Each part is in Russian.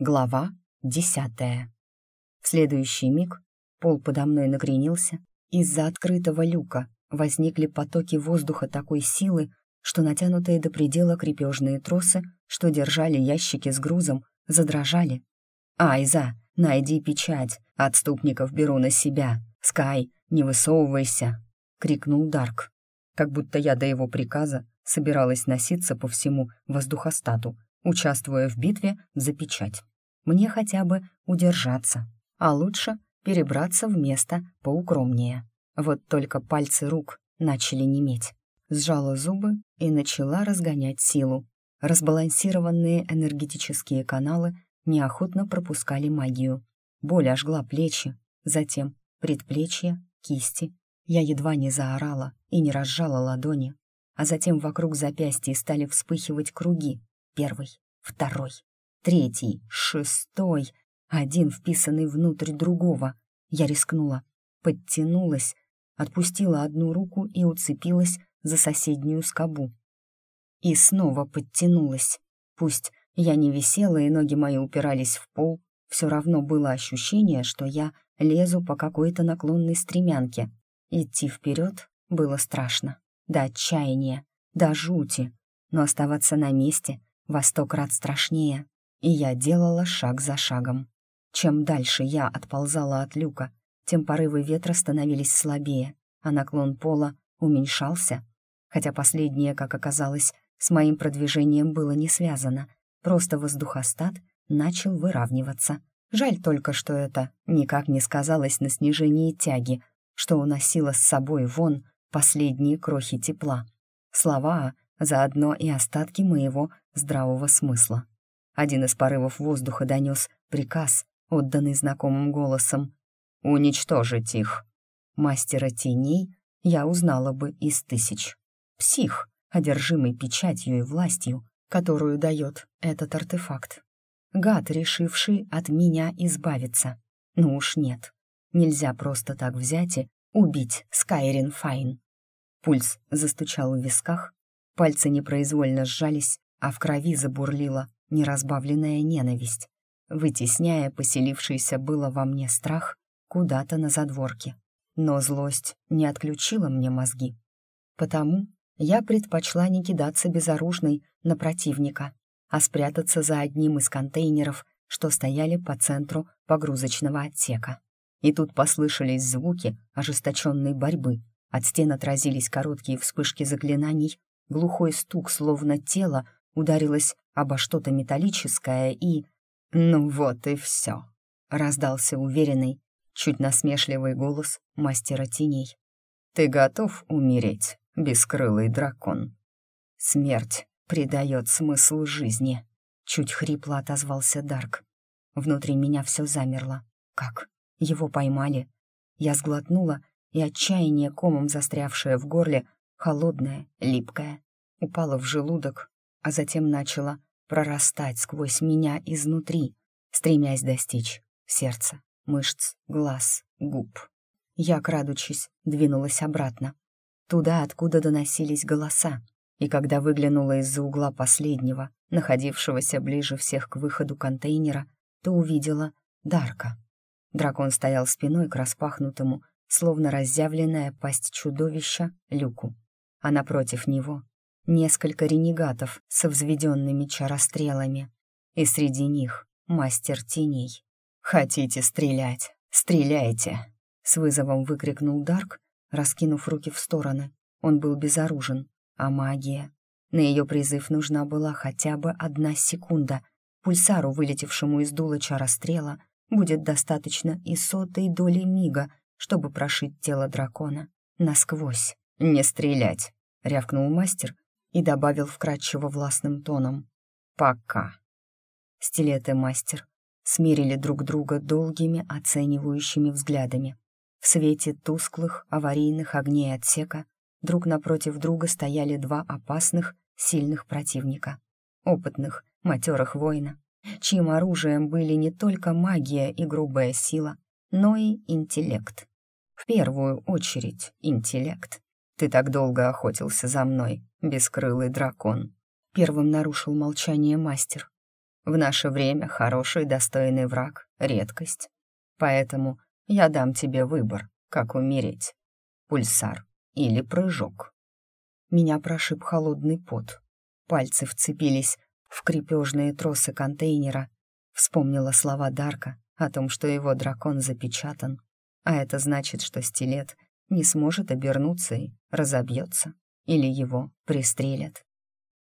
Глава десятая. В следующий миг пол подо мной накренился. Из-за открытого люка возникли потоки воздуха такой силы, что натянутые до предела крепежные тросы, что держали ящики с грузом, задрожали. «Айза, найди печать, отступников беру на себя. Скай, не высовывайся!» — крикнул Дарк. Как будто я до его приказа собиралась носиться по всему воздухостату, участвуя в битве за печать. Мне хотя бы удержаться, а лучше перебраться в место поукромнее. Вот только пальцы рук начали неметь. Сжала зубы и начала разгонять силу. Разбалансированные энергетические каналы неохотно пропускали магию. Боль ожгла плечи, затем предплечья, кисти. Я едва не заорала и не разжала ладони, а затем вокруг запястья стали вспыхивать круги. Первый, второй, третий, шестой, один вписанный внутрь другого. Я рискнула, подтянулась, отпустила одну руку и уцепилась за соседнюю скобу. И снова подтянулась. Пусть я не висела и ноги мои упирались в пол, все равно было ощущение, что я лезу по какой-то наклонной стремянке. Идти вперед было страшно, до отчаяния, до жути, но оставаться на месте во сто крат страшнее, и я делала шаг за шагом. Чем дальше я отползала от люка, тем порывы ветра становились слабее, а наклон пола уменьшался, хотя последнее, как оказалось, с моим продвижением было не связано, просто воздухостат начал выравниваться. Жаль только, что это никак не сказалось на снижении тяги, что уносило с собой вон последние крохи тепла. Слова заодно и остатки моего здравого смысла. Один из порывов воздуха донес приказ, отданный знакомым голосом. «Уничтожить их!» Мастера теней я узнала бы из тысяч. Псих, одержимый печатью и властью, которую дает этот артефакт. Гад, решивший от меня избавиться. Ну уж нет. Нельзя просто так взять и убить Скайрин Файн. Пульс застучал в висках, Пальцы непроизвольно сжались, а в крови забурлила неразбавленная ненависть, вытесняя поселившийся было во мне страх куда-то на задворке. Но злость не отключила мне мозги. Потому я предпочла не кидаться безоружной на противника, а спрятаться за одним из контейнеров, что стояли по центру погрузочного отсека. И тут послышались звуки ожесточенной борьбы. От стен отразились короткие вспышки заклинаний, Глухой стук, словно тело, ударилось обо что-то металлическое и... «Ну вот и все», — раздался уверенный, чуть насмешливый голос мастера теней. «Ты готов умереть, бескрылый дракон?» «Смерть придает смысл жизни», — чуть хрипло отозвался Дарк. Внутри меня все замерло. «Как? Его поймали?» Я сглотнула, и отчаяние, комом застрявшее в горле, холодная, липкая, упала в желудок, а затем начала прорастать сквозь меня изнутри, стремясь достичь сердца, мышц, глаз, губ. Я, крадучись, двинулась обратно, туда, откуда доносились голоса, и когда выглянула из-за угла последнего, находившегося ближе всех к выходу контейнера, то увидела Дарка. Дракон стоял спиной к распахнутому, словно разъявленная пасть чудовища, люку а напротив него несколько ренегатов со взведенными чарострелами, и среди них мастер теней. «Хотите стрелять? Стреляйте!» — с вызовом выкрикнул Дарк, раскинув руки в стороны. Он был безоружен, а магия... На ее призыв нужна была хотя бы одна секунда. Пульсару, вылетевшему из дула чарострела, будет достаточно и сотой доли мига, чтобы прошить тело дракона насквозь. «Не стрелять!» — рявкнул мастер и добавил вкрадчиво властным тоном. «Пока». Стилет и мастер смирили друг друга долгими оценивающими взглядами. В свете тусклых аварийных огней отсека друг напротив друга стояли два опасных, сильных противника. Опытных, матерых воина, чьим оружием были не только магия и грубая сила, но и интеллект. В первую очередь интеллект. «Ты так долго охотился за мной, бескрылый дракон», — первым нарушил молчание мастер. В наше время хороший достойный враг — редкость. Поэтому я дам тебе выбор, как умереть. Пульсар или прыжок. Меня прошиб холодный пот. Пальцы вцепились в крепежные тросы контейнера. Вспомнила слова Дарка о том, что его дракон запечатан. А это значит, что стилет не сможет обернуться и разобьется, или его пристрелят.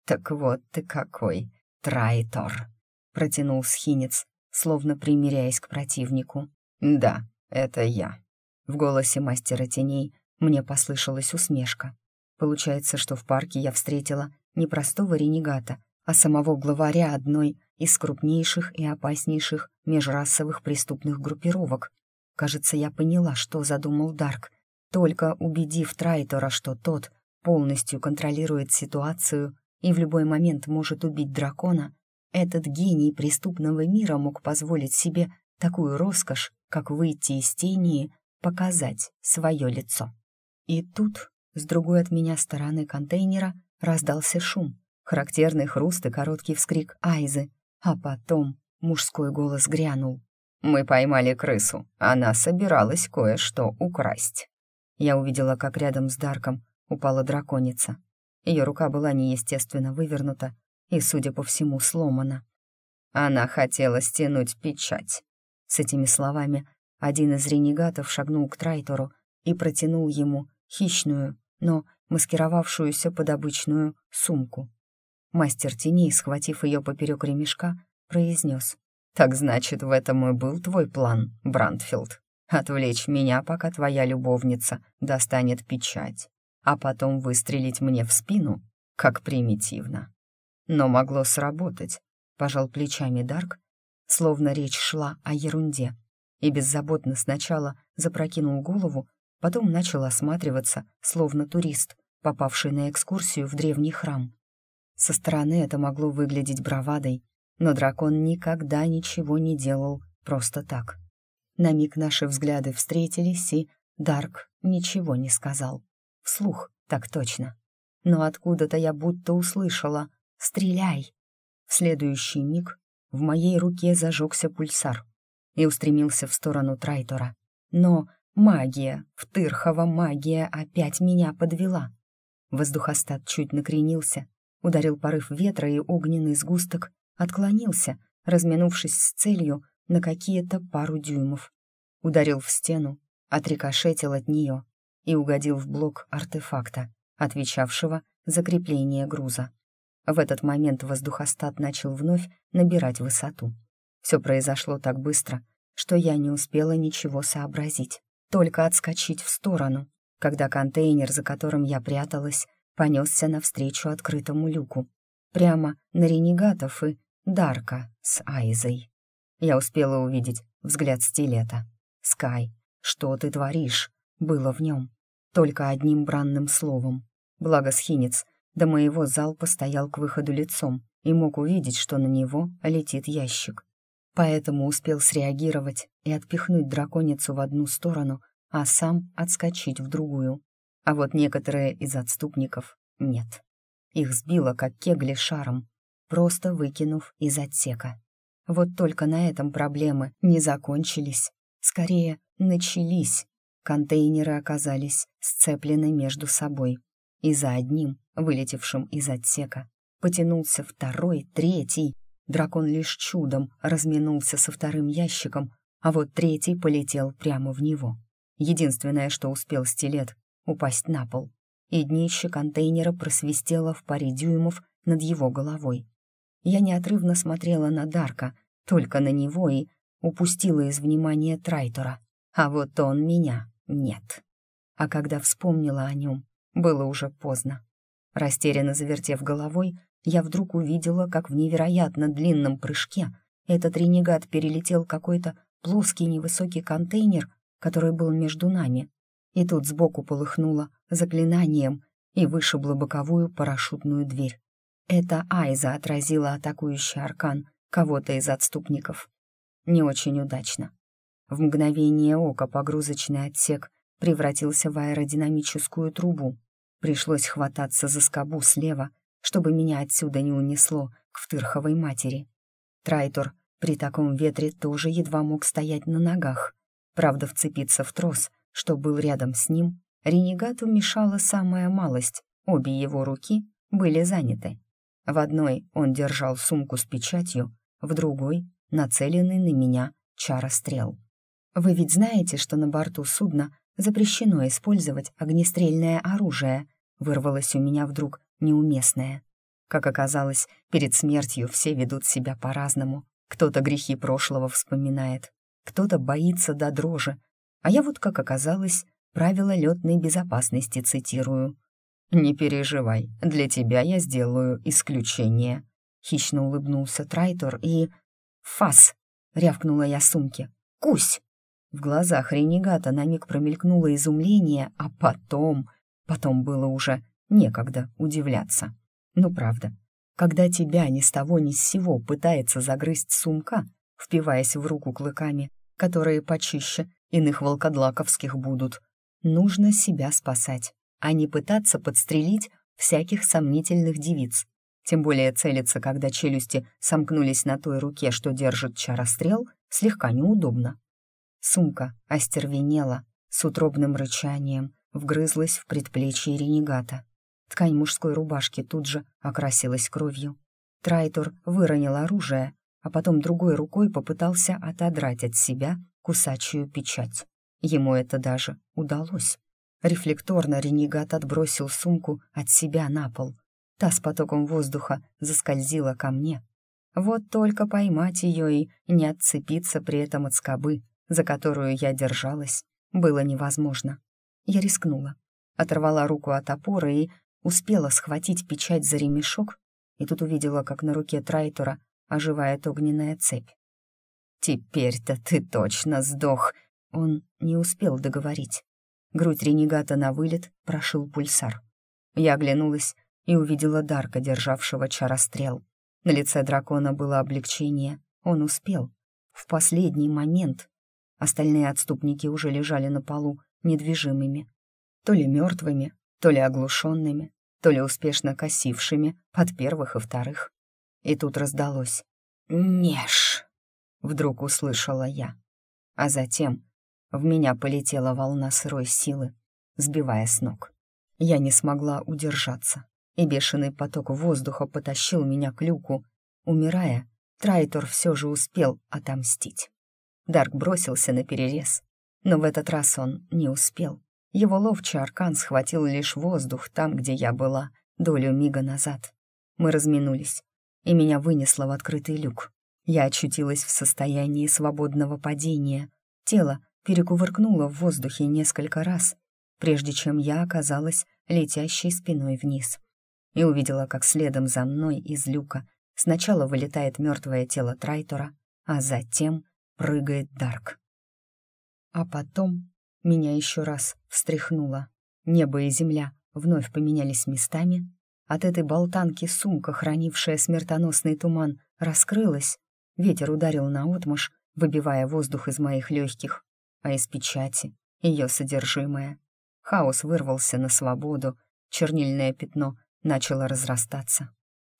«Так вот ты какой, Трайтор!» — протянул схинец, словно примиряясь к противнику. «Да, это я». В голосе мастера теней мне послышалась усмешка. Получается, что в парке я встретила не простого ренегата, а самого главаря одной из крупнейших и опаснейших межрасовых преступных группировок. Кажется, я поняла, что задумал Дарк, только убедив Трайтора, что тот полностью контролирует ситуацию и в любой момент может убить дракона, этот гений преступного мира мог позволить себе такую роскошь, как выйти из тени и показать свое лицо. И тут, с другой от меня стороны контейнера, раздался шум, характерный хруст и короткий вскрик Айзы, а потом мужской голос грянул. «Мы поймали крысу, она собиралась кое-что украсть». Я увидела, как рядом с Дарком упала драконица. Ее рука была неестественно вывернута и, судя по всему, сломана. Она хотела стянуть печать. С этими словами один из ренегатов шагнул к Трайтору и протянул ему хищную, но маскировавшуюся под обычную сумку. Мастер теней, схватив ее поперек ремешка, произнес. «Так значит, в этом и был твой план, Брандфилд. Отвлечь меня, пока твоя любовница достанет печать, а потом выстрелить мне в спину, как примитивно. Но могло сработать», — пожал плечами Дарк, словно речь шла о ерунде, и беззаботно сначала запрокинул голову, потом начал осматриваться, словно турист, попавший на экскурсию в древний храм. Со стороны это могло выглядеть бравадой, но дракон никогда ничего не делал просто так. На миг наши взгляды встретились, и Дарк ничего не сказал. Вслух, так точно. Но откуда-то я будто услышала «Стреляй!». В следующий миг в моей руке зажегся пульсар и устремился в сторону Трайтора. Но Магия, втырхова магия опять меня подвела. Воздухостат чуть накренился, ударил порыв ветра, и огненный сгусток отклонился, разминувшись с целью на какие-то пару дюймов. Ударил в стену, отрикошетил от нее и угодил в блок артефакта, отвечавшего за крепление груза. В этот момент воздухостат начал вновь набирать высоту. Все произошло так быстро, что я не успела ничего сообразить только отскочить в сторону, когда контейнер, за которым я пряталась, понесся навстречу открытому люку, прямо на ренегатов и Дарка с Айзой. Я успела увидеть взгляд стилета. «Скай, что ты творишь?» было в нем. Только одним бранным словом. Благо схинец до моего залпа стоял к выходу лицом и мог увидеть, что на него летит ящик поэтому успел среагировать и отпихнуть драконицу в одну сторону, а сам отскочить в другую. А вот некоторые из отступников нет. Их сбило, как кегли шаром, просто выкинув из отсека. Вот только на этом проблемы не закончились, скорее начались. Контейнеры оказались сцеплены между собой, и за одним, вылетевшим из отсека, потянулся второй, третий, Дракон лишь чудом разминулся со вторым ящиком, а вот третий полетел прямо в него. Единственное, что успел стилет — упасть на пол, и днище контейнера просвистело в паре дюймов над его головой. Я неотрывно смотрела на Дарка, только на него и упустила из внимания Трайтора, а вот он меня нет. А когда вспомнила о нем, было уже поздно. Растерянно завертев головой, я вдруг увидела, как в невероятно длинном прыжке этот ренегат перелетел какой-то плоский невысокий контейнер, который был между нами. И тут сбоку полыхнуло заклинанием и вышибло боковую парашютную дверь. Это Айза отразила атакующий аркан кого-то из отступников. Не очень удачно. В мгновение ока погрузочный отсек превратился в аэродинамическую трубу. Пришлось хвататься за скобу слева — чтобы меня отсюда не унесло к втырховой матери. Трайтор при таком ветре тоже едва мог стоять на ногах. Правда, вцепиться в трос, что был рядом с ним, ренегату мешала самая малость. Обе его руки были заняты. В одной он держал сумку с печатью, в другой — нацеленный на меня чарострел. «Вы ведь знаете, что на борту судна запрещено использовать огнестрельное оружие», вырвалось у меня вдруг неуместное. Как оказалось, перед смертью все ведут себя по-разному. Кто-то грехи прошлого вспоминает, кто-то боится до дрожи, а я вот, как оказалось, правила летной безопасности цитирую. «Не переживай, для тебя я сделаю исключение», — хищно улыбнулся Трайтор и... «Фас!» — рявкнула я сумке. «Кусь!» В глазах ренегата на миг промелькнуло изумление, а потом... Потом было уже некогда удивляться. Ну, правда, когда тебя ни с того ни с сего пытается загрызть сумка, впиваясь в руку клыками, которые почище иных волкодлаковских будут, нужно себя спасать, а не пытаться подстрелить всяких сомнительных девиц. Тем более целиться, когда челюсти сомкнулись на той руке, что держит чарострел, слегка неудобно. Сумка остервенела, с утробным рычанием, вгрызлась в предплечье ренегата. Ткань мужской рубашки тут же окрасилась кровью. Трайтор выронил оружие, а потом другой рукой попытался отодрать от себя кусачую печать. Ему это даже удалось. Рефлекторно ренегат отбросил сумку от себя на пол. Та с потоком воздуха заскользила ко мне. Вот только поймать ее и не отцепиться при этом от скобы, за которую я держалась, было невозможно. Я рискнула, оторвала руку от опоры и успела схватить печать за ремешок, и тут увидела, как на руке Трайтора оживает огненная цепь. «Теперь-то ты точно сдох!» Он не успел договорить. Грудь ренегата на вылет прошил пульсар. Я оглянулась и увидела Дарка, державшего чарострел. На лице дракона было облегчение. Он успел. В последний момент. Остальные отступники уже лежали на полу, недвижимыми. То ли мертвыми, то ли оглушенными, то ли успешно косившими под первых и вторых. И тут раздалось «Неш!» Вдруг услышала я. А затем в меня полетела волна сырой силы, сбивая с ног. Я не смогла удержаться, и бешеный поток воздуха потащил меня к люку. Умирая, Трайтор все же успел отомстить. Дарк бросился на перерез, но в этот раз он не успел. Его ловчий аркан схватил лишь воздух там, где я была, долю мига назад. Мы разминулись, и меня вынесло в открытый люк. Я очутилась в состоянии свободного падения. Тело перекувыркнуло в воздухе несколько раз, прежде чем я оказалась летящей спиной вниз. И увидела, как следом за мной из люка сначала вылетает мертвое тело Трайтора, а затем прыгает Дарк. А потом меня еще раз встряхнуло. Небо и земля вновь поменялись местами. От этой болтанки сумка, хранившая смертоносный туман, раскрылась, Ветер ударил на отмаш, выбивая воздух из моих легких, а из печати — ее содержимое. Хаос вырвался на свободу, чернильное пятно начало разрастаться.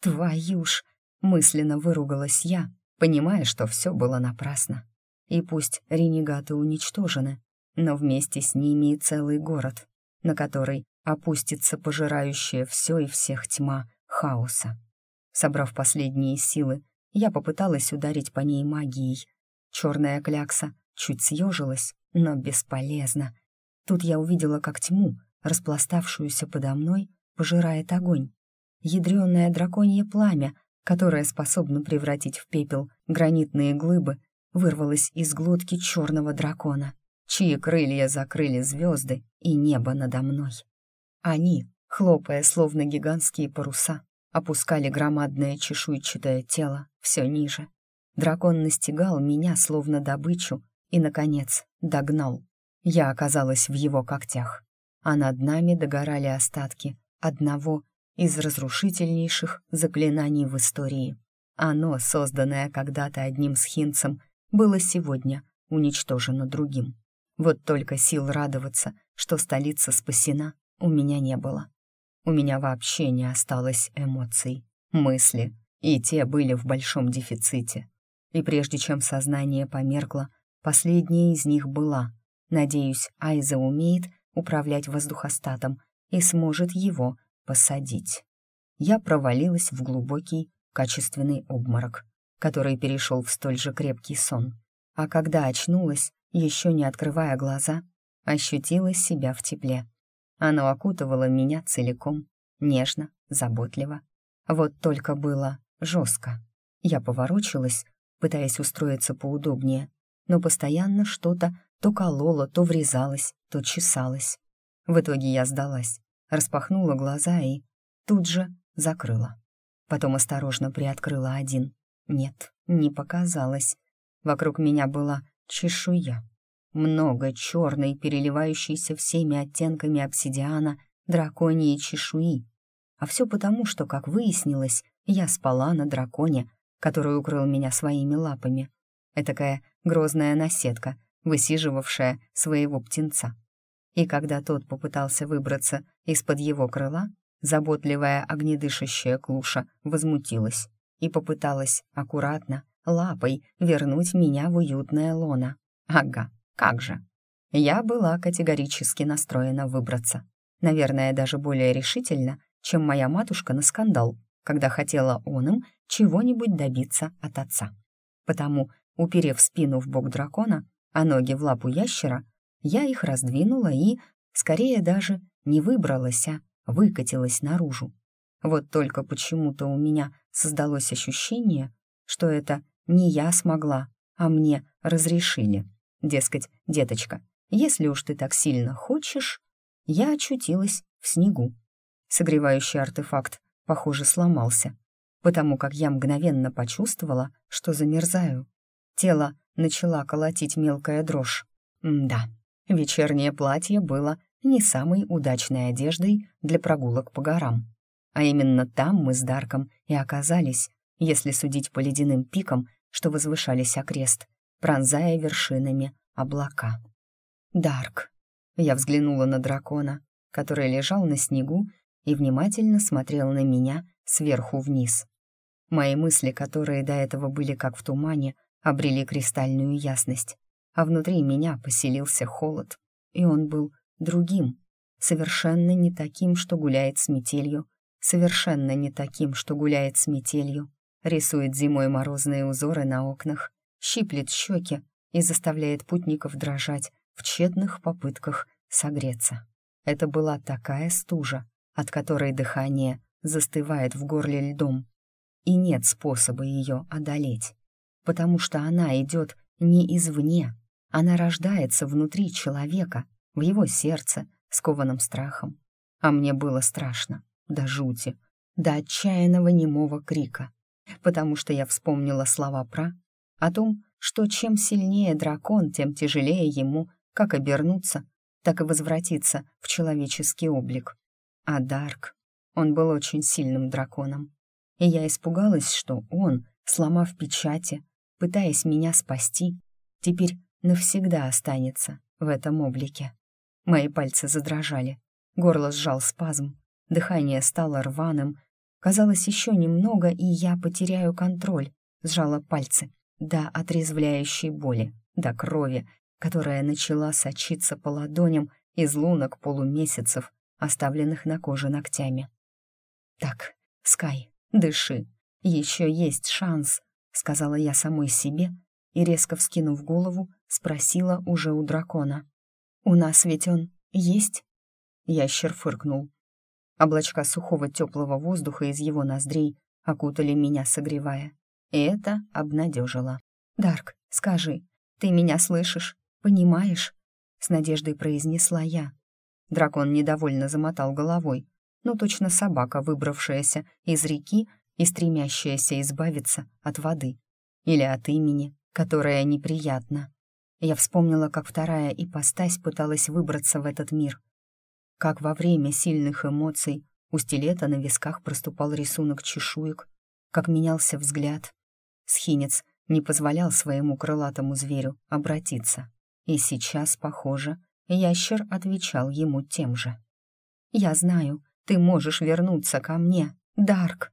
«Твою ж!» — мысленно выругалась я, понимая, что все было напрасно. И пусть ренегаты уничтожены, но вместе с ними и целый город, на который опустится пожирающая все и всех тьма хаоса. Собрав последние силы, я попыталась ударить по ней магией. Черная клякса чуть съежилась, но бесполезно. Тут я увидела, как тьму, распластавшуюся подо мной, пожирает огонь. Ядреное драконье пламя, которое способно превратить в пепел гранитные глыбы, вырвалось из глотки черного дракона, чьи крылья закрыли звезды и небо надо мной. Они, хлопая словно гигантские паруса, опускали громадное чешуйчатое тело все ниже. Дракон настигал меня, словно добычу, и, наконец, догнал. Я оказалась в его когтях, а над нами догорали остатки одного из разрушительнейших заклинаний в истории. Оно, созданное когда-то одним схинцем, было сегодня уничтожено другим. Вот только сил радоваться, что столица спасена, у меня не было. У меня вообще не осталось эмоций, мысли, и те были в большом дефиците. И прежде чем сознание померкло, последняя из них была. Надеюсь, Айза умеет управлять воздухостатом и сможет его посадить. Я провалилась в глубокий, качественный обморок, который перешел в столь же крепкий сон. А когда очнулась, еще не открывая глаза, ощутила себя в тепле. Оно окутывало меня целиком, нежно, заботливо. Вот только было жестко. Я поворочилась, пытаясь устроиться поудобнее, но постоянно что-то то кололо, то врезалось, то чесалось. В итоге я сдалась, распахнула глаза и тут же закрыла. Потом осторожно приоткрыла один. Нет, не показалось. Вокруг меня была чешуя. Много черной, переливающейся всеми оттенками обсидиана, драконьей чешуи. А все потому, что, как выяснилось, я спала на драконе, который укрыл меня своими лапами. Этакая грозная наседка, высиживавшая своего птенца. И когда тот попытался выбраться из-под его крыла, заботливая огнедышащая клуша возмутилась и попыталась аккуратно, лапой вернуть меня в уютное лоно. Ага, как же. Я была категорически настроена выбраться. Наверное, даже более решительно, чем моя матушка на скандал, когда хотела он им чего-нибудь добиться от отца. Потому, уперев спину в бок дракона, а ноги в лапу ящера, я их раздвинула и, скорее даже, не выбралась, а выкатилась наружу. Вот только почему-то у меня создалось ощущение, что это не я смогла, а мне разрешили. Дескать, деточка, если уж ты так сильно хочешь, я очутилась в снегу. Согревающий артефакт, похоже, сломался, потому как я мгновенно почувствовала, что замерзаю. Тело начала колотить мелкая дрожь. М да, вечернее платье было не самой удачной одеждой для прогулок по горам. А именно там мы с Дарком и оказались, если судить по ледяным пикам, что возвышались окрест, пронзая вершинами облака. «Дарк!» Я взглянула на дракона, который лежал на снегу и внимательно смотрел на меня сверху вниз. Мои мысли, которые до этого были как в тумане, обрели кристальную ясность, а внутри меня поселился холод, и он был другим, совершенно не таким, что гуляет с метелью, совершенно не таким, что гуляет с метелью, рисует зимой морозные узоры на окнах, щиплет щеки и заставляет путников дрожать в тщетных попытках согреться. Это была такая стужа, от которой дыхание застывает в горле льдом, и нет способа ее одолеть потому что она идет не извне, она рождается внутри человека, в его сердце, скованном страхом. А мне было страшно, до жути, до отчаянного немого крика, потому что я вспомнила слова про о том, что чем сильнее дракон, тем тяжелее ему как обернуться, так и возвратиться в человеческий облик. А Дарк, он был очень сильным драконом, и я испугалась, что он, сломав печати, пытаясь меня спасти, теперь навсегда останется в этом облике. Мои пальцы задрожали, горло сжал спазм, дыхание стало рваным. Казалось, еще немного, и я потеряю контроль. Сжала пальцы до отрезвляющей боли, до крови, которая начала сочиться по ладоням из лунок полумесяцев, оставленных на коже ногтями. «Так, Скай, дыши, еще есть шанс», — сказала я самой себе и, резко вскинув голову, спросила уже у дракона. «У нас ведь он есть?» Ящер фыркнул. Облачка сухого теплого воздуха из его ноздрей окутали меня, согревая. И это обнадежило. «Дарк, скажи, ты меня слышишь, понимаешь?» С надеждой произнесла я. Дракон недовольно замотал головой, но точно собака, выбравшаяся из реки и стремящаяся избавиться от воды или от имени, которое неприятно. Я вспомнила, как вторая ипостась пыталась выбраться в этот мир, как во время сильных эмоций у стилета на висках проступал рисунок чешуек, как менялся взгляд. Схинец не позволял своему крылатому зверю обратиться, и сейчас, похоже, ящер отвечал ему тем же. «Я знаю, ты можешь вернуться ко мне, Дарк!»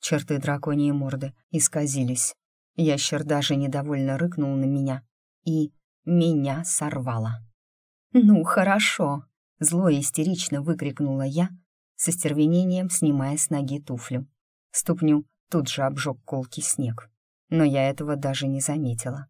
Черты драконьей морды исказились. Ящер даже недовольно рыкнул на меня и меня сорвало. «Ну, хорошо!» — зло истерично выкрикнула я, со стервенением снимая с ноги туфлю. Ступню тут же обжег колкий снег, но я этого даже не заметила.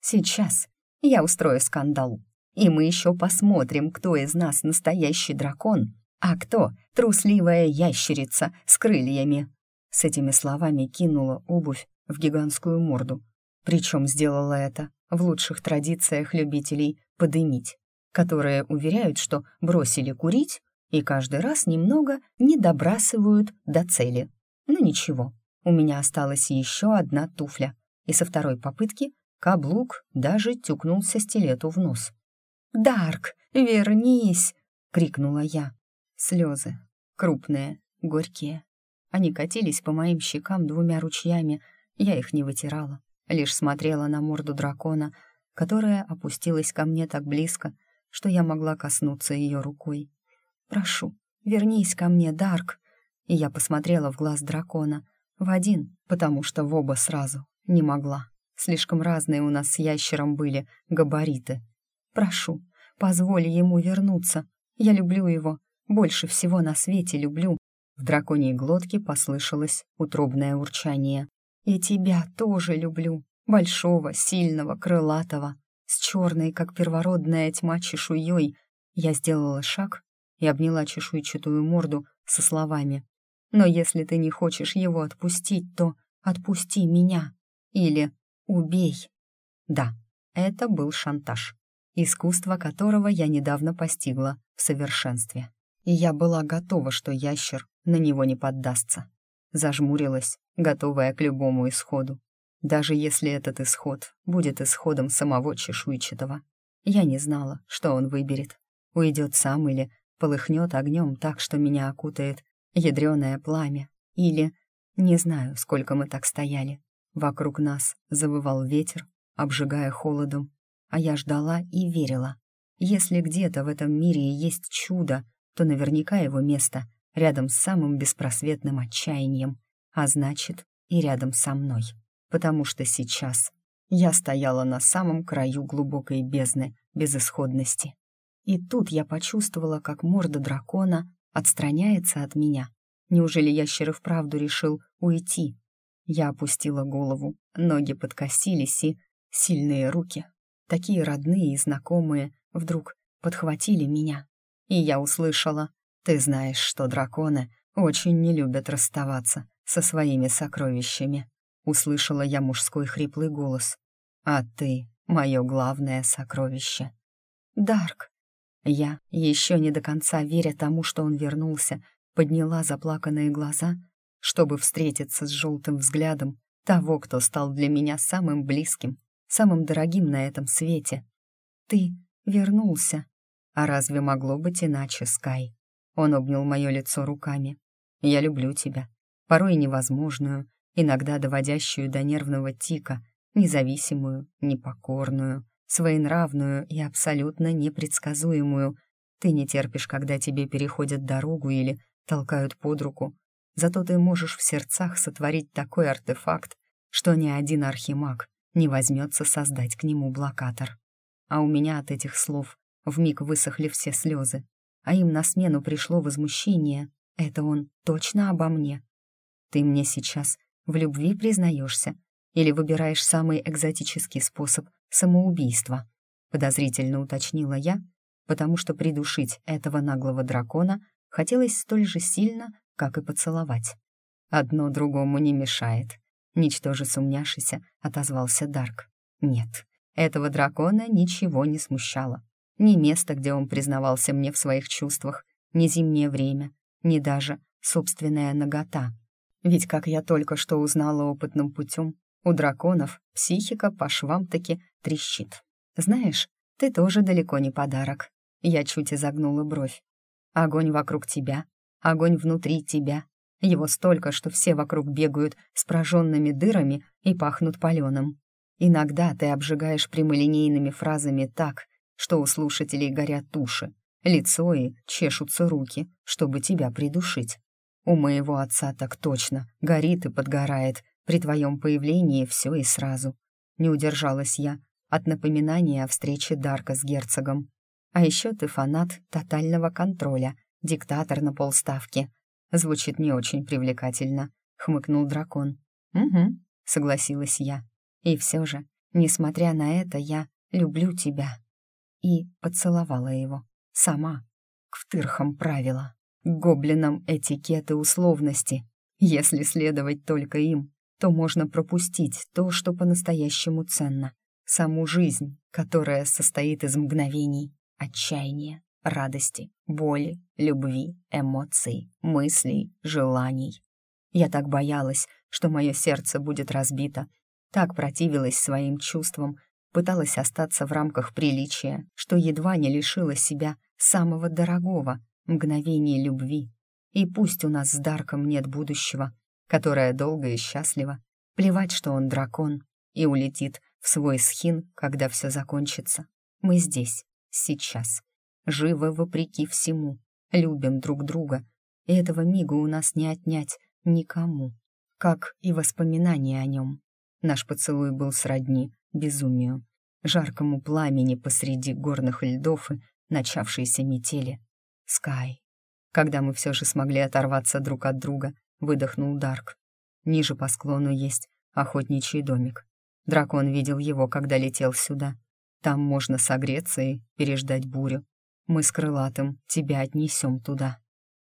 «Сейчас я устрою скандал, и мы еще посмотрим, кто из нас настоящий дракон, а кто трусливая ящерица с крыльями». С этими словами кинула обувь в гигантскую морду, причем сделала это в лучших традициях любителей подымить, которые уверяют, что бросили курить и каждый раз немного не добрасывают до цели. Но ничего, у меня осталась еще одна туфля, и со второй попытки каблук даже тюкнулся стилету в нос. «Дарк, вернись!» — крикнула я. Слезы, крупные, горькие. Они катились по моим щекам двумя ручьями, я их не вытирала, лишь смотрела на морду дракона, которая опустилась ко мне так близко, что я могла коснуться ее рукой. «Прошу, вернись ко мне, Дарк!» И я посмотрела в глаз дракона. В один, потому что в оба сразу. Не могла. Слишком разные у нас с ящером были габариты. «Прошу, позволь ему вернуться. Я люблю его. Больше всего на свете люблю». В драконьей глотке послышалось утробное урчание. «И тебя тоже люблю. Большого, сильного, крылатого, с черной, как первородная тьма, чешуей. Я сделала шаг и обняла чешуйчатую морду со словами. «Но если ты не хочешь его отпустить, то отпусти меня. Или убей». Да, это был шантаж, искусство которого я недавно постигла в совершенстве. И я была готова, что ящер на него не поддастся. Зажмурилась, готовая к любому исходу. Даже если этот исход будет исходом самого чешуйчатого. Я не знала, что он выберет. Уйдет сам или полыхнет огнем так, что меня окутает ядреное пламя. Или... Не знаю, сколько мы так стояли. Вокруг нас завывал ветер, обжигая холодом. А я ждала и верила. Если где-то в этом мире есть чудо, то наверняка его место рядом с самым беспросветным отчаянием, а значит, и рядом со мной. Потому что сейчас я стояла на самом краю глубокой бездны безысходности. И тут я почувствовала, как морда дракона отстраняется от меня. Неужели ящер и вправду решил уйти? Я опустила голову, ноги подкосились, и сильные руки, такие родные и знакомые, вдруг подхватили меня. И я услышала, «Ты знаешь, что драконы очень не любят расставаться со своими сокровищами». Услышала я мужской хриплый голос. «А ты — мое главное сокровище». «Дарк», я, еще не до конца веря тому, что он вернулся, подняла заплаканные глаза, чтобы встретиться с желтым взглядом того, кто стал для меня самым близким, самым дорогим на этом свете. «Ты вернулся». А разве могло быть иначе, Скай? Он обнял мое лицо руками. «Я люблю тебя, порой невозможную, иногда доводящую до нервного тика, независимую, непокорную, своенравную и абсолютно непредсказуемую. Ты не терпишь, когда тебе переходят дорогу или толкают под руку. Зато ты можешь в сердцах сотворить такой артефакт, что ни один архимаг не возьмется создать к нему блокатор. А у меня от этих слов вмиг высохли все слезы, а им на смену пришло возмущение. Это он точно обо мне. Ты мне сейчас в любви признаешься или выбираешь самый экзотический способ самоубийства, подозрительно уточнила я, потому что придушить этого наглого дракона хотелось столь же сильно, как и поцеловать. Одно другому не мешает. Ничтоже сумняшися, отозвался Дарк. Нет, этого дракона ничего не смущало. Ни место, где он признавался мне в своих чувствах, ни зимнее время, ни даже собственная нагота. Ведь, как я только что узнала опытным путем, у драконов психика по швам таки трещит. Знаешь, ты тоже далеко не подарок. Я чуть изогнула бровь. Огонь вокруг тебя, огонь внутри тебя. Его столько, что все вокруг бегают с прожженными дырами и пахнут паленым. Иногда ты обжигаешь прямолинейными фразами так, что у слушателей горят уши, лицо и чешутся руки, чтобы тебя придушить. У моего отца так точно горит и подгорает При твоем появлении все и сразу. Не удержалась я от напоминания о встрече Дарка с герцогом. А еще ты фанат тотального контроля, диктатор на полставки. Звучит не очень привлекательно, хмыкнул дракон. Угу, согласилась я. И все же, несмотря на это, я люблю тебя. И поцеловала его. Сама. К втырхам правила. К гоблинам этикеты условности. Если следовать только им, то можно пропустить то, что по-настоящему ценно. Саму жизнь, которая состоит из мгновений, отчаяния, радости, боли, любви, эмоций, мыслей, желаний. Я так боялась, что мое сердце будет разбито, так противилась своим чувствам, пыталась остаться в рамках приличия, что едва не лишила себя самого дорогого мгновения любви. И пусть у нас с Дарком нет будущего, которое долго и счастливо, плевать, что он дракон, и улетит в свой схин, когда все закончится. Мы здесь, сейчас, живы вопреки всему, любим друг друга, и этого мига у нас не отнять никому, как и воспоминания о нем. Наш поцелуй был сродни безумию, жаркому пламени посреди горных льдов и начавшейся метели. Скай. Когда мы все же смогли оторваться друг от друга, выдохнул Дарк. Ниже по склону есть охотничий домик. Дракон видел его, когда летел сюда. Там можно согреться и переждать бурю. Мы с крылатым тебя отнесем туда.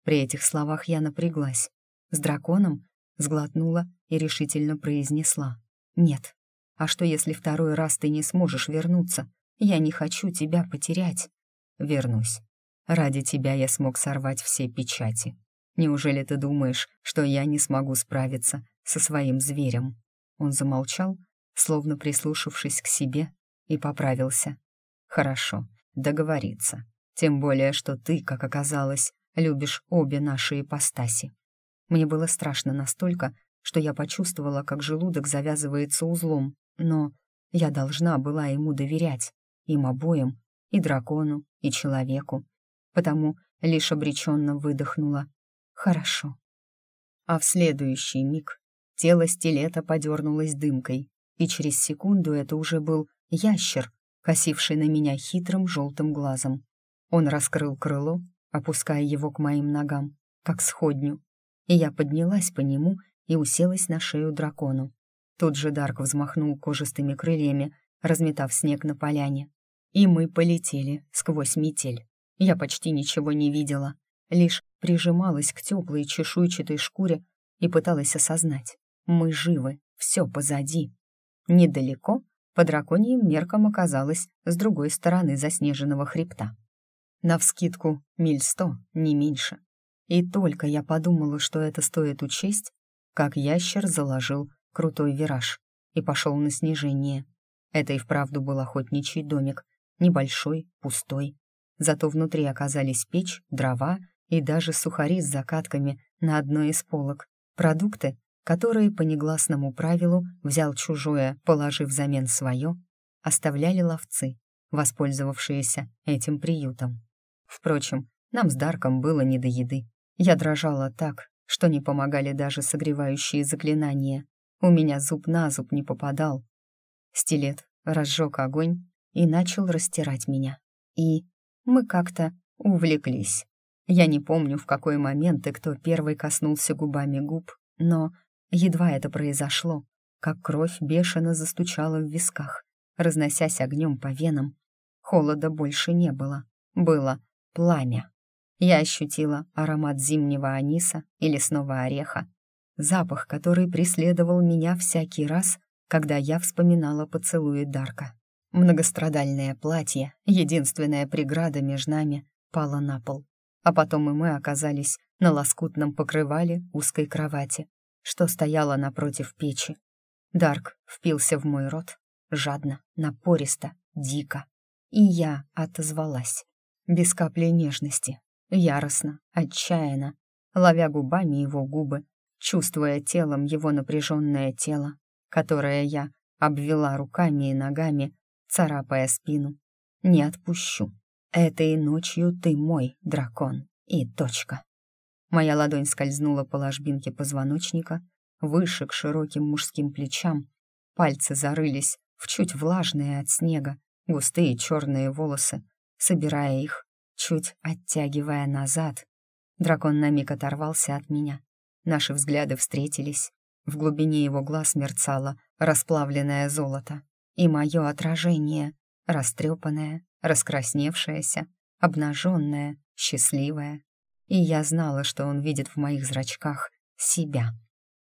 При этих словах я напряглась. С драконом сглотнула и решительно произнесла. «Нет. А что, если второй раз ты не сможешь вернуться? Я не хочу тебя потерять». «Вернусь. Ради тебя я смог сорвать все печати. Неужели ты думаешь, что я не смогу справиться со своим зверем?» Он замолчал, словно прислушавшись к себе, и поправился. «Хорошо, договориться. Тем более, что ты, как оказалось, любишь обе наши ипостаси. Мне было страшно настолько, что я почувствовала, как желудок завязывается узлом, но я должна была ему доверять, им обоим, и дракону, и человеку, потому лишь обреченно выдохнула. «Хорошо». А в следующий миг тело стилета подернулось дымкой, и через секунду это уже был ящер, косивший на меня хитрым желтым глазом. Он раскрыл крыло, опуская его к моим ногам, как сходню, и я поднялась по нему и уселась на шею дракону. Тут же Дарк взмахнул кожистыми крыльями, разметав снег на поляне. И мы полетели сквозь метель. Я почти ничего не видела, лишь прижималась к теплой чешуйчатой шкуре и пыталась осознать. Мы живы, все позади. Недалеко по драконьим меркам оказалось с другой стороны заснеженного хребта. Навскидку миль сто, не меньше. И только я подумала, что это стоит учесть, как ящер заложил крутой вираж и пошел на снижение. Это и вправду был охотничий домик, небольшой, пустой. Зато внутри оказались печь, дрова и даже сухари с закатками на одной из полок. Продукты, которые по негласному правилу взял чужое, положив взамен свое, оставляли ловцы, воспользовавшиеся этим приютом. Впрочем, нам с Дарком было не до еды. Я дрожала так, что не помогали даже согревающие заклинания. У меня зуб на зуб не попадал. Стилет разжег огонь и начал растирать меня. И мы как-то увлеклись. Я не помню, в какой момент и кто первый коснулся губами губ, но едва это произошло, как кровь бешено застучала в висках, разносясь огнем по венам. Холода больше не было. Было пламя. Я ощутила аромат зимнего аниса и лесного ореха, запах, который преследовал меня всякий раз, когда я вспоминала поцелуи Дарка. Многострадальное платье, единственная преграда между нами, пала на пол. А потом и мы оказались на лоскутном покрывале узкой кровати, что стояла напротив печи. Дарк впился в мой рот, жадно, напористо, дико. И я отозвалась без капли нежности, яростно, отчаянно, ловя губами его губы, чувствуя телом его напряженное тело, которое я обвела руками и ногами, царапая спину. Не отпущу. Этой ночью ты мой дракон. И точка. Моя ладонь скользнула по ложбинке позвоночника, выше к широким мужским плечам. Пальцы зарылись в чуть влажные от снега, густые черные волосы, собирая их, чуть оттягивая назад. Дракон на миг оторвался от меня. Наши взгляды встретились. В глубине его глаз мерцало расплавленное золото. И мое отражение, растрепанное, раскрасневшееся, обнаженное, счастливое. И я знала, что он видит в моих зрачках себя.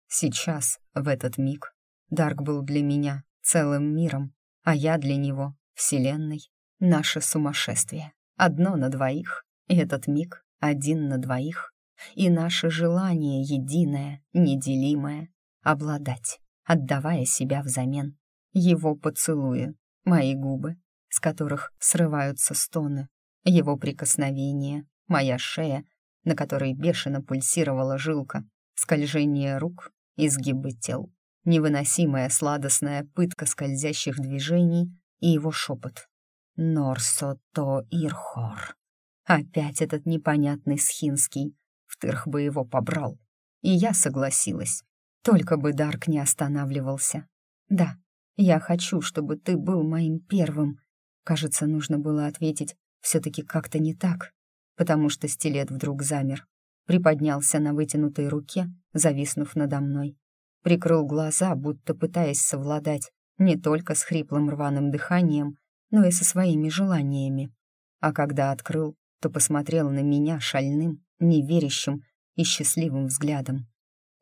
Сейчас, в этот миг, Дарк был для меня целым миром, а я для него — вселенной. Наше сумасшествие. Одно на двоих. И этот миг один на двоих. И наше желание единое, неделимое — обладать, отдавая себя взамен. Его поцелуи, мои губы, с которых срываются стоны, его прикосновение, моя шея, на которой бешено пульсировала жилка, скольжение рук, изгибы тел, невыносимая сладостная пытка скользящих движений и его шепот. «Норсо то Ирхор». Опять этот непонятный схинский. Втырх бы его побрал. И я согласилась. Только бы Дарк не останавливался. Да, я хочу, чтобы ты был моим первым. Кажется, нужно было ответить все-таки как-то не так, потому что стилет вдруг замер. Приподнялся на вытянутой руке, зависнув надо мной. Прикрыл глаза, будто пытаясь совладать не только с хриплым рваным дыханием, но и со своими желаниями. А когда открыл, то посмотрел на меня шальным, неверящим и счастливым взглядом.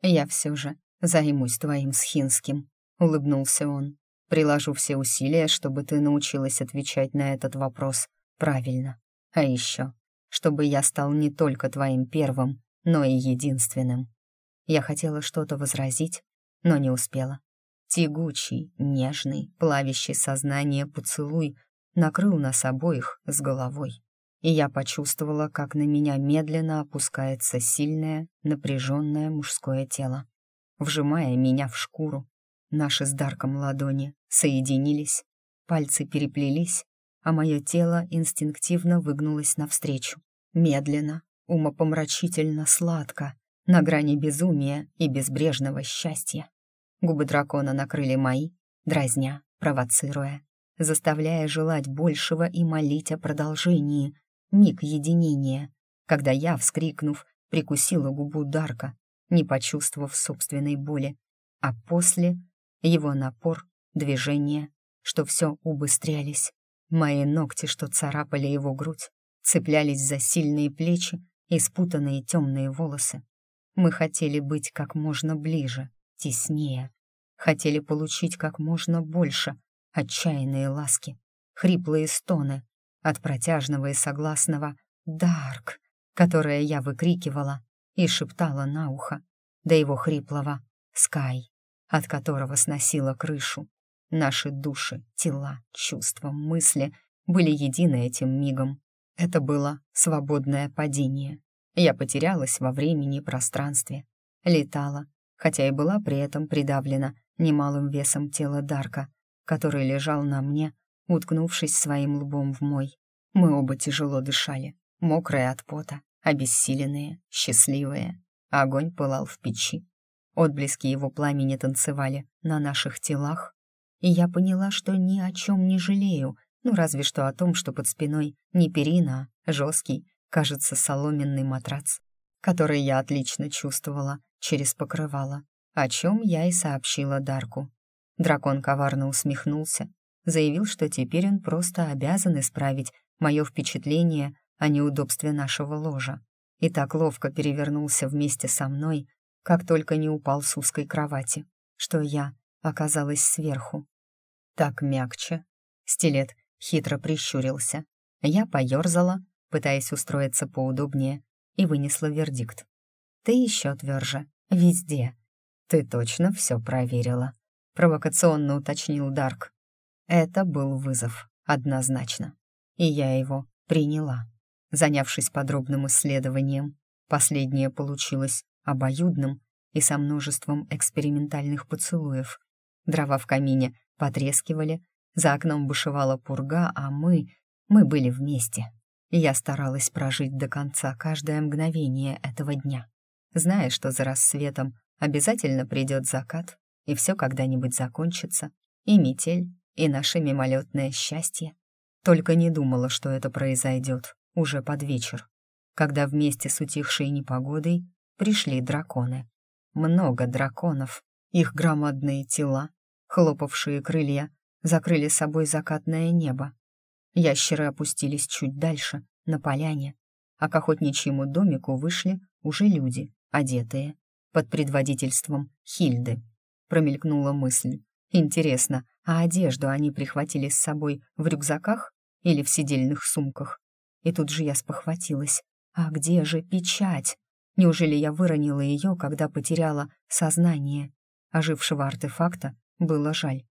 «Я все же займусь твоим схинским», — улыбнулся он. «Приложу все усилия, чтобы ты научилась отвечать на этот вопрос правильно. А еще, чтобы я стал не только твоим первым, но и единственным». Я хотела что-то возразить, но не успела. Тягучий, нежный, плавящий сознание поцелуй накрыл нас обоих с головой. И я почувствовала, как на меня медленно опускается сильное, напряженное мужское тело, вжимая меня в шкуру. Наши с Дарком ладони соединились, пальцы переплелись, а мое тело инстинктивно выгнулось навстречу. Медленно, умопомрачительно сладко, на грани безумия и безбрежного счастья. Губы дракона накрыли мои, дразня, провоцируя, заставляя желать большего и молить о продолжении. Миг единения, когда я, вскрикнув, прикусила губу Дарка, не почувствовав собственной боли, а после его напор, движение, что все убыстрялись. Мои ногти, что царапали его грудь, цеплялись за сильные плечи и спутанные темные волосы. Мы хотели быть как можно ближе, теснее. Хотели получить как можно больше, отчаянные ласки, хриплые стоны от протяжного и согласного «Дарк», которое я выкрикивала и шептала на ухо, до его хриплого «Скай», от которого сносило крышу. Наши души, тела, чувства, мысли были едины этим мигом. Это было свободное падение. Я потерялась во времени и пространстве, летала, хотя и была при этом придавлена немалым весом тела Дарка, который лежал на мне, уткнувшись своим лбом в мой. Мы оба тяжело дышали, мокрые от пота, обессиленные, счастливые. Огонь пылал в печи. Отблески его пламени танцевали на наших телах, и я поняла, что ни о чем не жалею, ну разве что о том, что под спиной не перина, а жесткий, кажется, соломенный матрац, который я отлично чувствовала через покрывало, о чем я и сообщила Дарку. Дракон коварно усмехнулся, заявил, что теперь он просто обязан исправить мое впечатление о неудобстве нашего ложа, и так ловко перевернулся вместе со мной, как только не упал с узкой кровати, что я оказалась сверху. Так мягче. Стилет хитро прищурился. Я поерзала, пытаясь устроиться поудобнее, и вынесла вердикт. «Ты еще тверже. Везде. Ты точно все проверила», — провокационно уточнил Дарк. Это был вызов, однозначно. И я его приняла. Занявшись подробным исследованием, последнее получилось обоюдным и со множеством экспериментальных поцелуев. Дрова в камине потрескивали, за окном бушевала пурга, а мы... мы были вместе. я старалась прожить до конца каждое мгновение этого дня, зная, что за рассветом Обязательно придет закат, и все когда-нибудь закончится, и метель, и наше мимолетное счастье. Только не думала, что это произойдет уже под вечер, когда вместе с утихшей непогодой пришли драконы. Много драконов, их громадные тела, хлопавшие крылья, закрыли собой закатное небо. Ящеры опустились чуть дальше, на поляне, а к охотничьему домику вышли уже люди, одетые, под предводительством Хильды. Промелькнула мысль. Интересно, а одежду они прихватили с собой в рюкзаках или в сидельных сумках? И тут же я спохватилась. А где же печать? Неужели я выронила ее, когда потеряла сознание? Ожившего артефакта было жаль.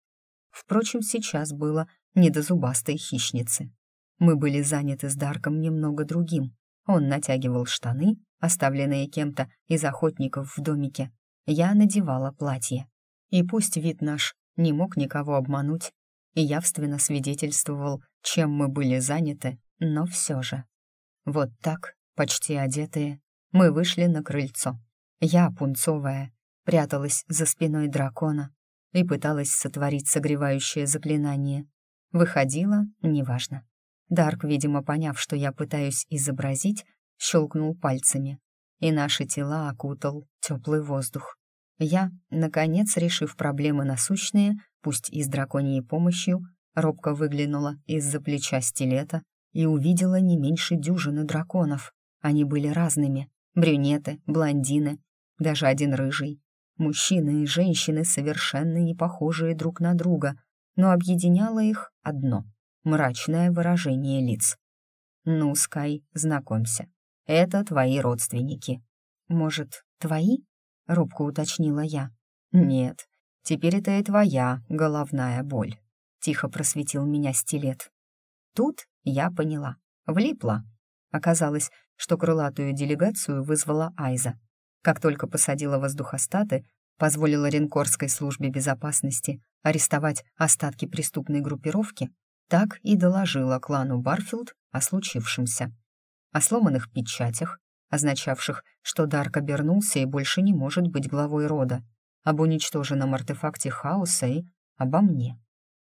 Впрочем, сейчас было не до зубастой хищницы. Мы были заняты с Дарком немного другим. Он натягивал штаны, оставленные кем-то из охотников в домике. Я надевала платье. И пусть вид наш не мог никого обмануть, и явственно свидетельствовал, чем мы были заняты, но все же. Вот так, почти одетые, мы вышли на крыльцо. Я, пунцовая, пряталась за спиной дракона и пыталась сотворить согревающее заклинание. Выходило, неважно. Дарк, видимо, поняв, что я пытаюсь изобразить, щелкнул пальцами, и наши тела окутал теплый воздух. Я, наконец, решив проблемы насущные, пусть и с драконьей помощью, робко выглянула из-за плеча стилета и увидела не меньше дюжины драконов. Они были разными — брюнеты, блондины, даже один рыжий. Мужчины и женщины совершенно не похожие друг на друга, но объединяло их одно — мрачное выражение лиц. «Ну, Скай, знакомься, это твои родственники». «Может, твои?» — робко уточнила я. «Нет, теперь это и твоя головная боль», — тихо просветил меня стилет. Тут я поняла. Влипла. Оказалось, что крылатую делегацию вызвала Айза. Как только посадила воздухостаты, позволила Ренкорской службе безопасности арестовать остатки преступной группировки, так и доложила клану Барфилд о случившемся. О сломанных печатях, означавших, что Дарк обернулся и больше не может быть главой рода, об уничтоженном артефакте хаоса и обо мне.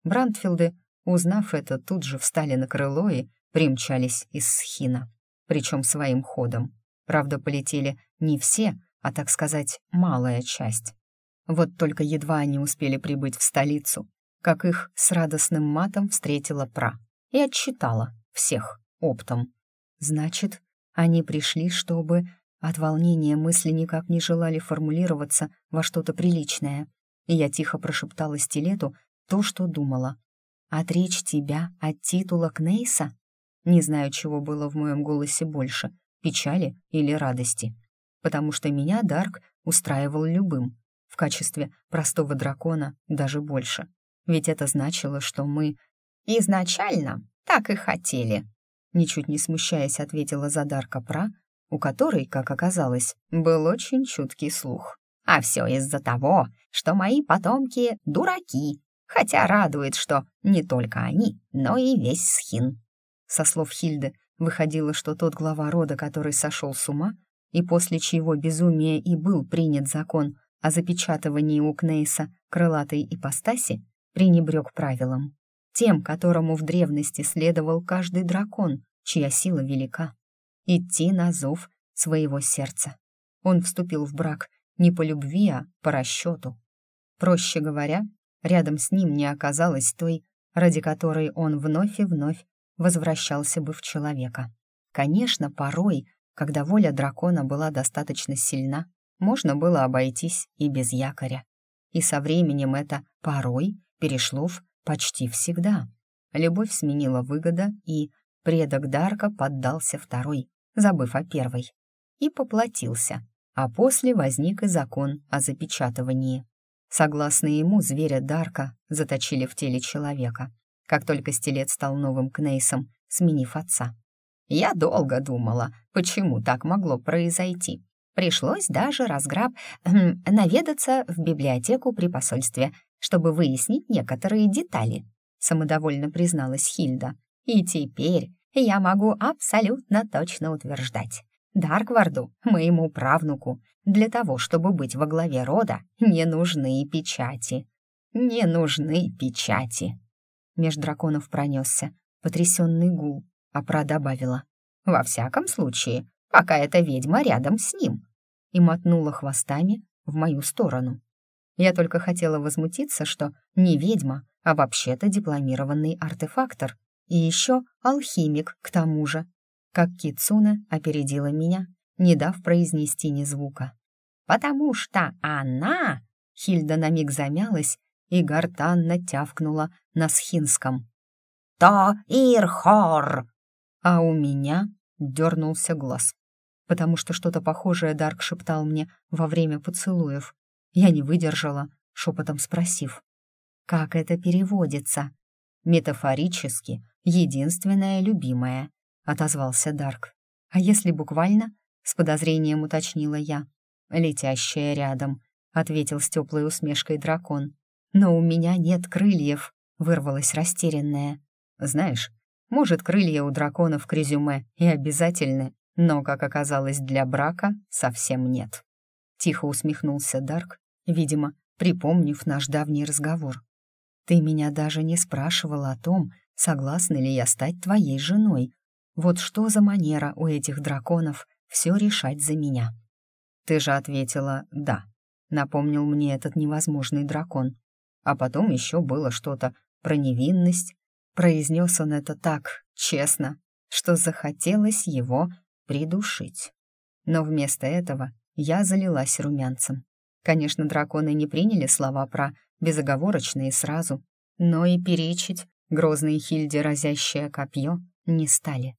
Брандфилды, узнав это, тут же встали на крыло и примчались из Схина, причем своим ходом. Правда, полетели не все, а, так сказать, малая часть. Вот только едва они успели прибыть в столицу, как их с радостным матом встретила Пра и отчитала всех оптом. Значит, они пришли, чтобы... От волнения мысли никак не желали формулироваться во что-то приличное. И я тихо прошептала стилету то, что думала. «Отречь тебя от титула Кнейса?» Не знаю, чего было в моем голосе больше, печали или радости. Потому что меня Дарк устраивал любым, в качестве простого дракона даже больше. Ведь это значило, что мы изначально так и хотели, ничуть не смущаясь, ответила Задарка Пра, у которой, как оказалось, был очень чуткий слух. «А все из-за того, что мои потомки — дураки, хотя радует, что не только они, но и весь Схин». Со слов Хильды выходило, что тот глава рода, который сошел с ума, и после чьего безумия и был принят закон о запечатывании у Кнейса крылатой ипостаси, пренебрег правилам тем, которому в древности следовал каждый дракон, чья сила велика. Идти на зов своего сердца. Он вступил в брак не по любви, а по расчету. Проще говоря, рядом с ним не оказалось той, ради которой он вновь и вновь возвращался бы в человека. Конечно, порой, когда воля дракона была достаточно сильна, можно было обойтись и без якоря. И со временем это «порой» перешло в Почти всегда. Любовь сменила выгода, и предок Дарка поддался второй, забыв о первой, и поплатился. А после возник и закон о запечатывании. Согласно ему, зверя Дарка заточили в теле человека, как только стилет стал новым Кнейсом, сменив отца. Я долго думала, почему так могло произойти. Пришлось даже разграб наведаться в библиотеку при посольстве, чтобы выяснить некоторые детали», — самодовольно призналась Хильда. «И теперь я могу абсолютно точно утверждать, Даркварду, моему правнуку, для того, чтобы быть во главе рода, не нужны печати. Не нужны печати. Меж драконов пронесся потрясенный гул, а Пра добавила. Во всяком случае, пока эта ведьма рядом с ним. И мотнула хвостами в мою сторону. Я только хотела возмутиться, что не ведьма, а вообще-то дипломированный артефактор. И еще алхимик, к тому же. Как Кицуна опередила меня, не дав произнести ни звука. «Потому что она...» Хильда на миг замялась и гортанно тявкнула на схинском. «То Ирхор!» А у меня дернулся глаз, потому что что-то похожее Дарк шептал мне во время поцелуев. Я не выдержала, шепотом спросив, «Как это переводится?» «Метафорически, единственная любимая», — отозвался Дарк. «А если буквально?» — с подозрением уточнила я. «Летящая рядом», — ответил с теплой усмешкой дракон. «Но у меня нет крыльев», — вырвалась растерянная. «Знаешь, может, крылья у драконов к резюме и обязательны, но, как оказалось, для брака совсем нет». Тихо усмехнулся Дарк, видимо, припомнив наш давний разговор. «Ты меня даже не спрашивала о том, согласна ли я стать твоей женой. Вот что за манера у этих драконов все решать за меня?» «Ты же ответила «да», — напомнил мне этот невозможный дракон. А потом еще было что-то про невинность. Произнес он это так, честно, что захотелось его придушить. Но вместо этого я залилась румянцем. Конечно, драконы не приняли слова про безоговорочные сразу, но и перечить грозные Хильде разящее копье не стали.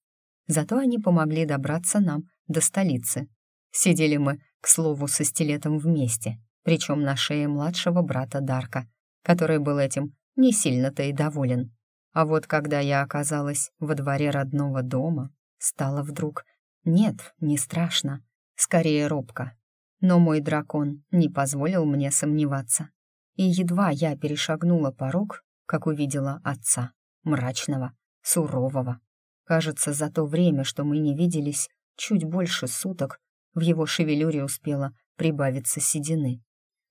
Зато они помогли добраться нам до столицы. Сидели мы, к слову, со стилетом вместе, причем на шее младшего брата Дарка, который был этим не сильно-то и доволен. А вот когда я оказалась во дворе родного дома, стало вдруг нет, не страшно, скорее робко. Но мой дракон не позволил мне сомневаться. И едва я перешагнула порог, как увидела отца, мрачного, сурового. Кажется, за то время, что мы не виделись, чуть больше суток, в его шевелюре успела прибавиться седины.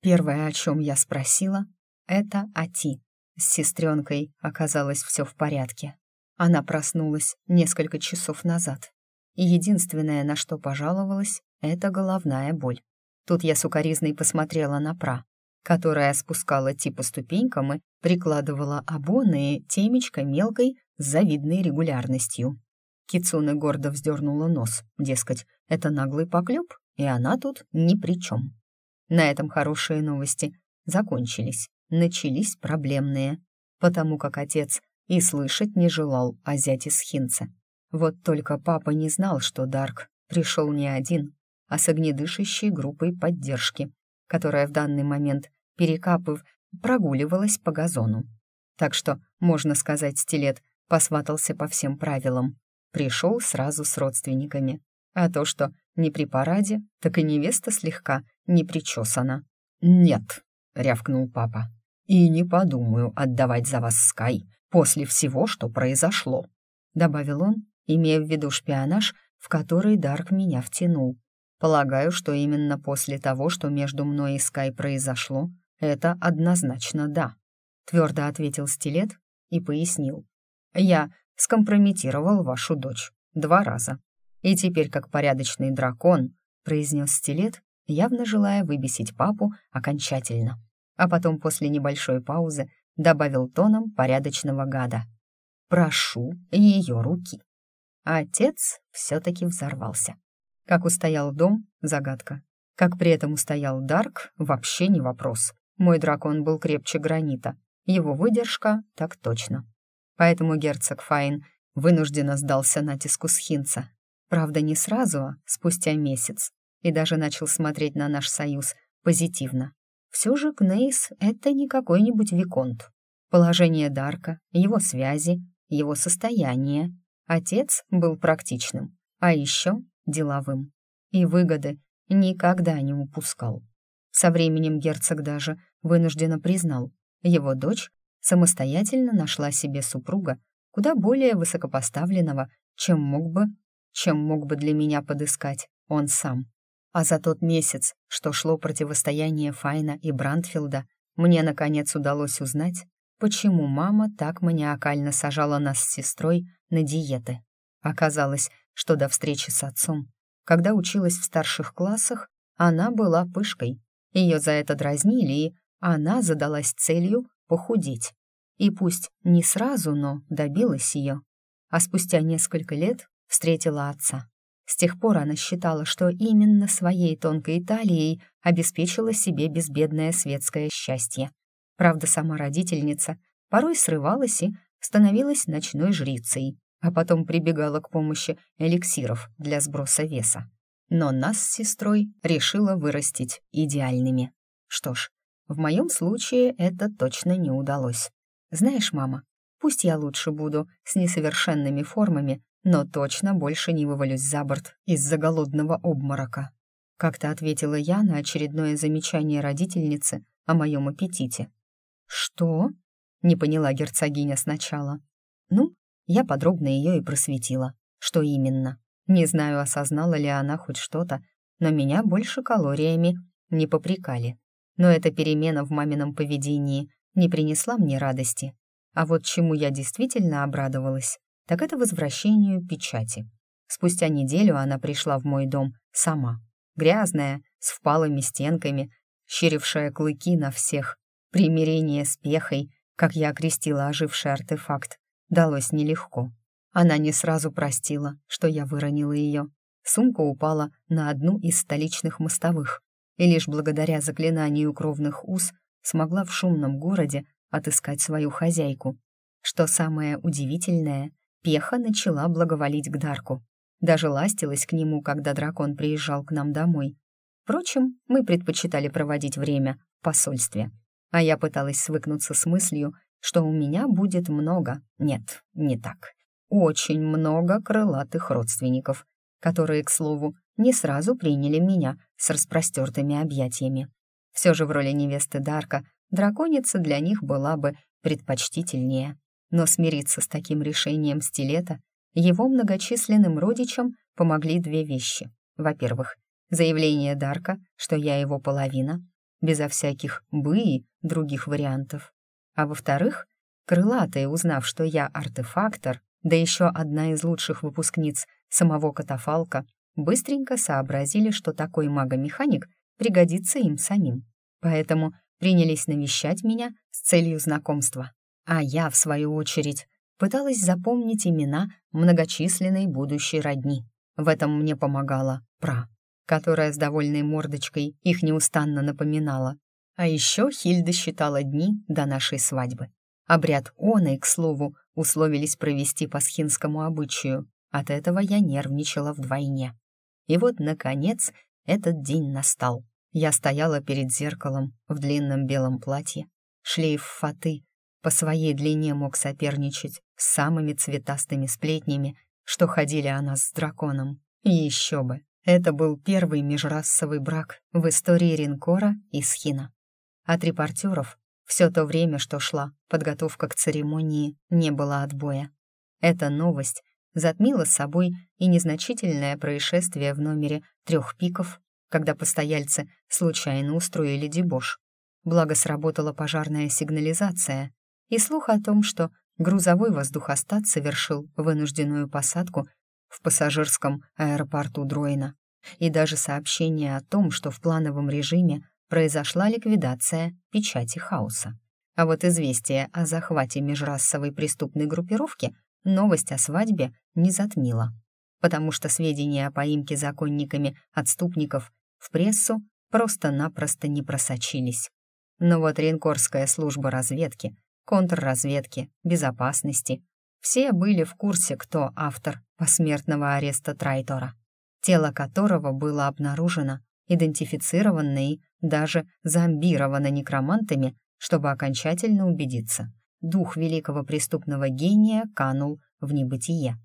Первое, о чем я спросила, это Ати. С сестренкой оказалось все в порядке. Она проснулась несколько часов назад. И единственное, на что пожаловалась, это головная боль. Тут я сукоризной посмотрела на Пра, которая спускала типа ступенькам и прикладывала обоны темечко мелкой с завидной регулярностью. Кицуна гордо вздернула нос, дескать, это наглый поклеп, и она тут ни при чем. На этом хорошие новости закончились начались проблемные, потому как отец и слышать не желал о зяте Схинце. Вот только папа не знал, что Дарк пришел не один, а с огнедышащей группой поддержки, которая в данный момент, перекапыв, прогуливалась по газону. Так что, можно сказать, стилет посватался по всем правилам. Пришел сразу с родственниками. А то, что не при параде, так и невеста слегка не причесана. «Нет», — рявкнул папа. «И не подумаю отдавать за вас Скай после всего, что произошло», — добавил он, имея в виду шпионаж, в который Дарк меня втянул. «Полагаю, что именно после того, что между мной и Скай произошло, это однозначно да», — твердо ответил Стилет и пояснил. «Я скомпрометировал вашу дочь два раза. И теперь, как порядочный дракон», — произнес Стилет, явно желая выбесить папу окончательно а потом после небольшой паузы добавил тоном порядочного гада. «Прошу ее руки». Отец все-таки взорвался. Как устоял дом — загадка. Как при этом устоял Дарк — вообще не вопрос. Мой дракон был крепче гранита. Его выдержка — так точно. Поэтому герцог Файн вынужденно сдался натиску схинца. Правда, не сразу, а спустя месяц. И даже начал смотреть на наш союз позитивно. Все же Кнейс — это не какой-нибудь виконт. Положение Дарка, его связи, его состояние. Отец был практичным, а еще деловым. И выгоды никогда не упускал. Со временем герцог даже вынужденно признал, его дочь самостоятельно нашла себе супруга куда более высокопоставленного, чем мог бы чем мог бы для меня подыскать он сам. А за тот месяц, что шло противостояние Файна и Брандфилда, мне, наконец, удалось узнать, почему мама так маниакально сажала нас с сестрой на диеты. Оказалось, что до встречи с отцом, когда училась в старших классах, она была пышкой. Ее за это дразнили, и она задалась целью похудеть. И пусть не сразу, но добилась ее. А спустя несколько лет встретила отца. С тех пор она считала, что именно своей тонкой талией обеспечила себе безбедное светское счастье. Правда, сама родительница порой срывалась и становилась ночной жрицей, а потом прибегала к помощи эликсиров для сброса веса. Но нас с сестрой решила вырастить идеальными. Что ж, в моем случае это точно не удалось. Знаешь, мама, пусть я лучше буду с несовершенными формами, но точно больше не вывалюсь за борт из-за голодного обморока. Как-то ответила я на очередное замечание родительницы о моем аппетите. «Что?» — не поняла герцогиня сначала. Ну, я подробно ее и просветила. Что именно? Не знаю, осознала ли она хоть что-то, но меня больше калориями не попрекали. Но эта перемена в мамином поведении не принесла мне радости. А вот чему я действительно обрадовалась, так это возвращению печати. Спустя неделю она пришла в мой дом сама, грязная, с впалыми стенками, щерившая клыки на всех. Примирение с пехой, как я окрестила оживший артефакт, далось нелегко. Она не сразу простила, что я выронила ее. Сумка упала на одну из столичных мостовых, и лишь благодаря заклинанию кровных уз смогла в шумном городе отыскать свою хозяйку. Что самое удивительное, Пеха начала благоволить к Дарку. Даже ластилась к нему, когда дракон приезжал к нам домой. Впрочем, мы предпочитали проводить время в посольстве. А я пыталась свыкнуться с мыслью, что у меня будет много, нет, не так, очень много крылатых родственников, которые, к слову, не сразу приняли меня с распростертыми объятиями. Все же в роли невесты Дарка драконица для них была бы предпочтительнее. Но смириться с таким решением стилета его многочисленным родичам помогли две вещи. Во-первых, заявление Дарка, что я его половина, безо всяких «бы» и других вариантов. А во-вторых, крылатые, узнав, что я артефактор, да еще одна из лучших выпускниц самого катафалка, быстренько сообразили, что такой магомеханик пригодится им самим. Поэтому принялись навещать меня с целью знакомства. А я, в свою очередь, пыталась запомнить имена многочисленной будущей родни. В этом мне помогала Пра, которая с довольной мордочкой их неустанно напоминала. А еще Хильда считала дни до нашей свадьбы. Обряд оной, к слову, условились провести по схинскому обычаю. От этого я нервничала вдвойне. И вот, наконец, этот день настал. Я стояла перед зеркалом в длинном белом платье, шлейф фаты по своей длине мог соперничать с самыми цветастыми сплетнями, что ходили о нас с драконом. Еще бы, это был первый межрасовый брак в истории Ринкора и Схина. От репортеров все то время, что шла подготовка к церемонии, не было отбоя. Эта новость затмила собой и незначительное происшествие в номере трех пиков, когда постояльцы случайно устроили дебош. Благо сработала пожарная сигнализация, и слух о том, что грузовой воздухостат совершил вынужденную посадку в пассажирском аэропорту Дроина, и даже сообщение о том, что в плановом режиме произошла ликвидация печати хаоса. А вот известие о захвате межрасовой преступной группировки новость о свадьбе не затмила, потому что сведения о поимке законниками отступников в прессу просто-напросто не просочились. Но вот Ренкорская служба разведки контрразведки, безопасности. Все были в курсе, кто автор посмертного ареста Трайтора, тело которого было обнаружено, идентифицировано и даже зомбировано некромантами, чтобы окончательно убедиться. Дух великого преступного гения канул в небытие.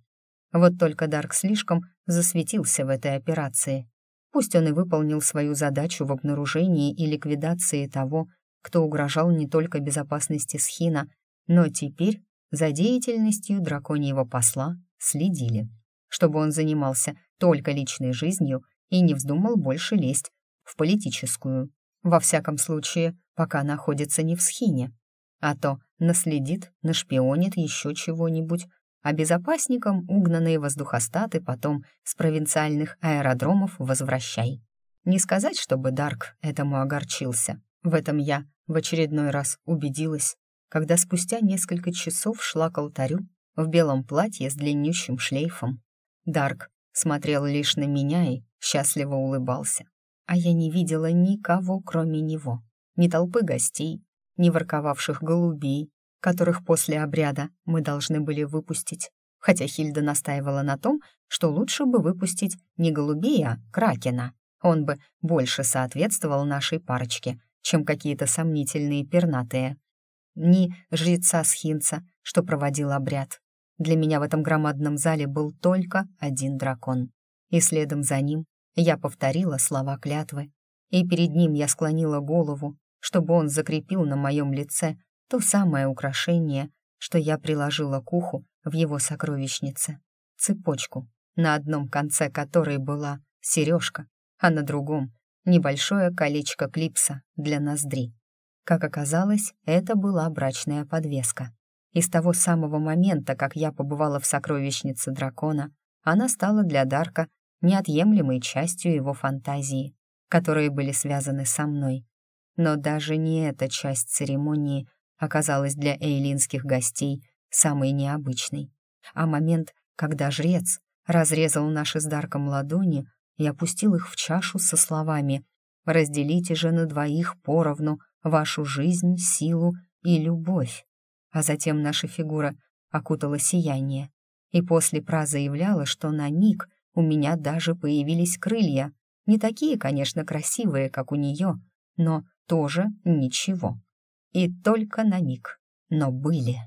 Вот только Дарк слишком засветился в этой операции. Пусть он и выполнил свою задачу в обнаружении и ликвидации того, кто угрожал не только безопасности Схина, но теперь за деятельностью драконьего посла следили. чтобы он занимался только личной жизнью и не вздумал больше лезть в политическую. Во всяком случае, пока находится не в схине. А то наследит, нашпионит еще чего-нибудь, а безопасникам угнанные воздухостаты потом с провинциальных аэродромов возвращай. Не сказать, чтобы Дарк этому огорчился. В этом я в очередной раз убедилась, когда спустя несколько часов шла к алтарю в белом платье с длиннющим шлейфом. Дарк смотрел лишь на меня и счастливо улыбался. А я не видела никого, кроме него. Ни толпы гостей, ни ворковавших голубей, которых после обряда мы должны были выпустить, хотя Хильда настаивала на том, что лучше бы выпустить не голубей, а кракена. Он бы больше соответствовал нашей парочке, чем какие-то сомнительные пернатые. Ни жреца Схинца, что проводил обряд. Для меня в этом громадном зале был только один дракон. И следом за ним я повторила слова клятвы. И перед ним я склонила голову, чтобы он закрепил на моем лице то самое украшение, что я приложила к уху в его сокровищнице. Цепочку, на одном конце которой была сережка, а на другом — небольшое колечко клипса для ноздри. Как оказалось, это была брачная подвеска. И с того самого момента, как я побывала в сокровищнице дракона, она стала для Дарка неотъемлемой частью его фантазии, которые были связаны со мной. Но даже не эта часть церемонии оказалась для эйлинских гостей самой необычной. А момент, когда жрец разрезал наши с Дарком ладони и опустил их в чашу со словами «Разделите же на двоих поровну вашу жизнь, силу и любовь». А затем наша фигура окутала сияние, и после пра заявляла, что на миг у меня даже появились крылья, не такие, конечно, красивые, как у нее, но тоже ничего. И только на миг, но были.